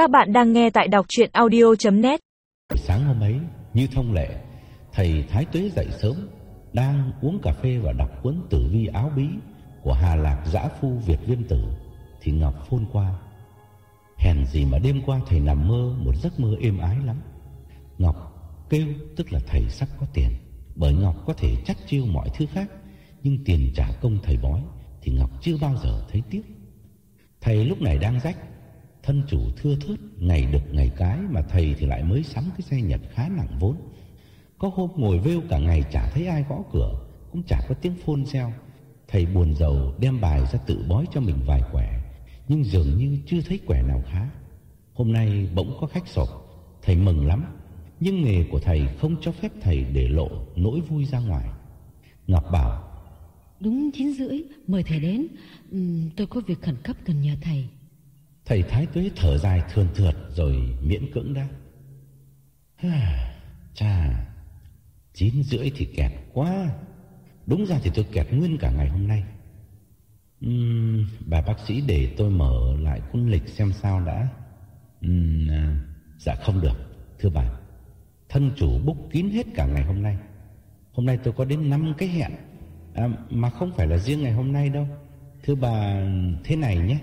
Các bạn đang nghe tại đọc chuyện audio.net Sáng hôm ấy, như thông lệ, thầy Thái Tuế dậy sớm, đang uống cà phê và đọc cuốn tử vi áo bí của Hà Lạc Giã Phu Việt Viêm Tử, thì Ngọc phôn qua. Hèn gì mà đêm qua thầy nằm mơ một giấc mơ êm ái lắm. Ngọc kêu tức là thầy sắp có tiền, bởi Ngọc có thể chắc chiêu mọi thứ khác, nhưng tiền trả công thầy bói thì Ngọc chưa bao giờ thấy tiếc. Thầy lúc này đang rách, thân chủ thưa thớt, ngày được ngày cái mà thầy thì lại mới sắm cái xe Nhật khá nặng vốn. Có hôm ngồi vêu cả ngày chả thấy ai gõ cửa, cũng chả có tiếng phôn reo. Thầy buồn rầu đem bài ra tự bói cho mình vài quẻ, nhưng dường như chưa thấy quẻ nào khá. Hôm nay bỗng có khách sộp, thầy mừng lắm, nhưng nghề của thầy không cho phép thầy để lộ nỗi vui ra ngoài. Ngọc bảo, Đúng 9 rưỡi, mời thầy đến. Ừ, tôi có việc khẩn cấp cần nhờ thầy thầy Thái Tuế thở dài thườn thượt rồi miễn cưỡng đáp. Chà, chín rưỡi thì kẹt quá. Đúng ra thì tôi kẹt nguyên cả ngày hôm nay. Uhm, bà bác sĩ để tôi mở lại cuốn lịch xem sao đã. Uhm, à, dạ không được, thưa bà. Thân chủ búc kín hết cả ngày hôm nay. Hôm nay tôi có đến 5 cái hẹn. À, mà không phải là riêng ngày hôm nay đâu. Thưa bà, thế này nhé.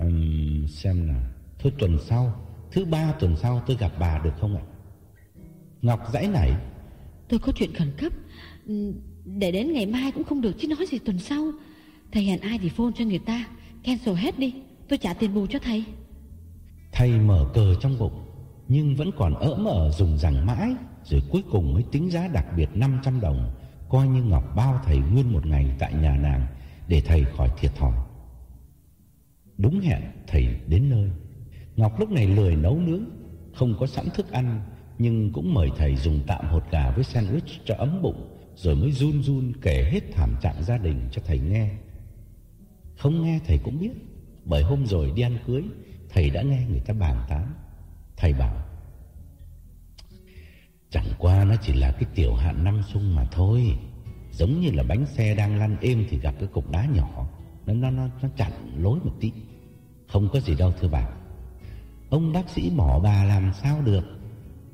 Ừm, xem nào. Thôi tuần sau, thứ ba tuần sau tôi gặp bà được không ạ? Ngọc dãy nảy. Tôi có chuyện khẩn cấp. Ừm, Để đến ngày mai cũng không được chứ nói gì tuần sau. Thầy hẹn ai thì phone cho người ta. Cancel hết đi. Tôi trả tiền bù cho thầy. Thầy mở cờ trong bụng Nhưng vẫn còn ỡ mở dùng rằng mãi Rồi cuối cùng mới tính giá đặc biệt 500 đồng Coi như Ngọc bao thầy nguyên một ngày tại nhà nàng Để thầy khỏi thiệt thòi Đúng hẹn thầy đến nơi. Ngọc lúc này lười nấu nướng Không có sẵn thức ăn Nhưng cũng mời thầy dùng tạm hột gà với sandwich cho ấm bụng Rồi mới run run kể hết thảm trạng gia đình cho thầy nghe. Không nghe thầy cũng biết Bởi hôm rồi đi ăn cưới Thầy đã nghe người ta bàn tán. Thầy bảo Chẳng qua nó chỉ là cái tiểu hạn năm sung mà thôi Giống như là bánh xe đang lăn êm Thì gặp cái cục đá nhỏ Nó nó nó, nó chặn lối một tí. Không có gì đâu thưa bà Ông bác sĩ bỏ bà làm sao được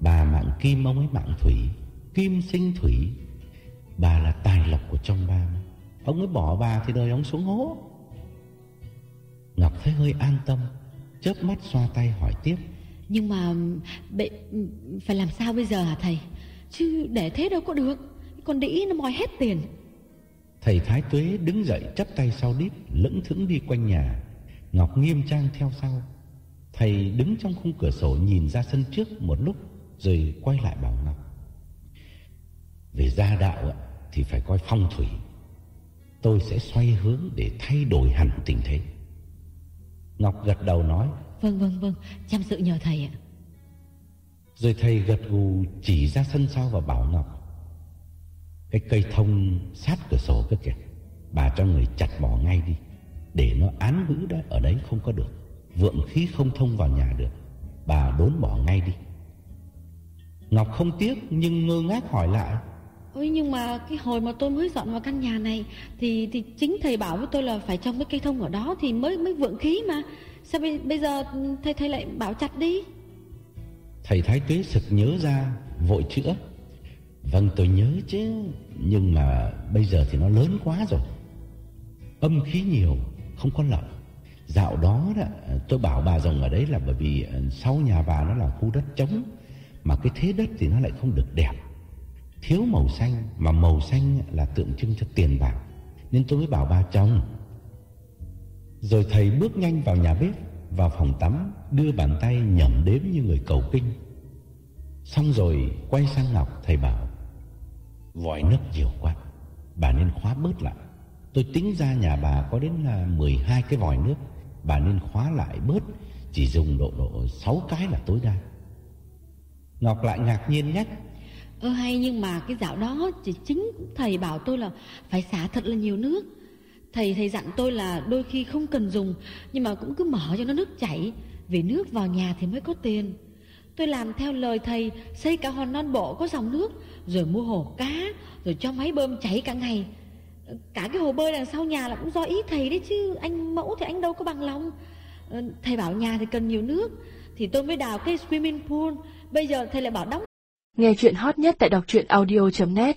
Bà mạng kim ông ấy mạng thủy Kim sinh thủy Bà là tài lộc của trong ba. Ông ấy bỏ bà thì đời ông xuống hố Ngọc thấy hơi an tâm Chớp mắt xoa tay hỏi tiếp Nhưng mà bệ, phải làm sao bây giờ hả thầy? Chứ để thế đâu có được. Con đĩ nó moi hết tiền. Thầy Thái Tuế đứng dậy chắp tay sau đít Lững thững đi quanh nhà Ngọc nghiêm trang theo sau. Thầy đứng trong khung cửa sổ nhìn ra sân trước một lúc Rồi quay lại bảo Ngọc. Về gia đạo thì phải coi phong thủy. Tôi sẽ xoay hướng để thay đổi hẳn tình thế. Ngọc gật đầu nói Vâng vâng vâng, chăm sự nhờ thầy ạ. Rồi thầy gật gù chỉ ra sân sau và bảo Ngọc Cái cây thông sát cửa sổ cơ kìa Bà cho người chặt bỏ ngay đi Để nó án ngữ đó ở đấy không có được. Vượng khí không thông vào nhà được. Bà đốn bỏ ngay đi. Ngọc không tiếc nhưng ngơ ngác hỏi lại. Ôi nhưng mà cái hồi mà tôi mới dọn vào căn nhà này thì thì chính thầy bảo với tôi là phải trồng cái cây thông ở đó thì mới mới vượng khí mà. Sao bây, bây giờ thầy thầy lại bảo chặt đi? Thầy Thái Tuế sực nhớ ra Vội chữa. Vâng tôi nhớ chứ Nhưng mà bây giờ thì nó lớn quá rồi. Âm khí nhiều không có lợi Dạo đó đó, tôi bảo bà rồng ở đấy là bởi vì ờ, Sau nhà bà nó là khu đất trống, Mà cái thế đất thì nó lại không được đẹp. Thiếu màu xanh, Mà màu xanh là tượng trưng cho tiền bạc. Nên tôi mới bảo bà, chồng. Rồi thầy bước nhanh vào nhà bếp, Vào phòng tắm, Đưa bàn tay nhẩm đếm như người cầu kinh. Xong rồi, quay sang Ngọc, thầy bảo, Vòi nước nhiều quá, Bà nên khóa bớt lại. Tôi tính ra nhà bà có đến là 12 cái vòi nước Bà nên khóa lại bớt, Chỉ dùng độ độ 6 cái là tối đa Ngọc lại ngạc nhiên nhắc Ơ hay nhưng mà cái dạo đó chỉ chính thầy bảo tôi là phải xả thật là nhiều nước. Thầy thầy dặn tôi là đôi khi không cần dùng, nhưng mà cũng cứ mở cho nó nước chảy vì nước vào nhà thì mới có tiền. Tôi làm theo lời thầy, xây cả hòn non bộ có dòng nước, rồi mua hồ cá, rồi cho máy bơm chảy cả ngày. Cả cái hồ bơi đằng sau nhà là cũng do ý thầy đấy chứ. Anh mẫu thì anh đâu có bằng lòng. Ờ, thầy bảo nhà thì cần nhiều nước. Thì tôi mới đào cái swimming pool. Bây giờ thầy lại bảo đóng Nghe chuyện hot nhất tại đọc truyện audio.net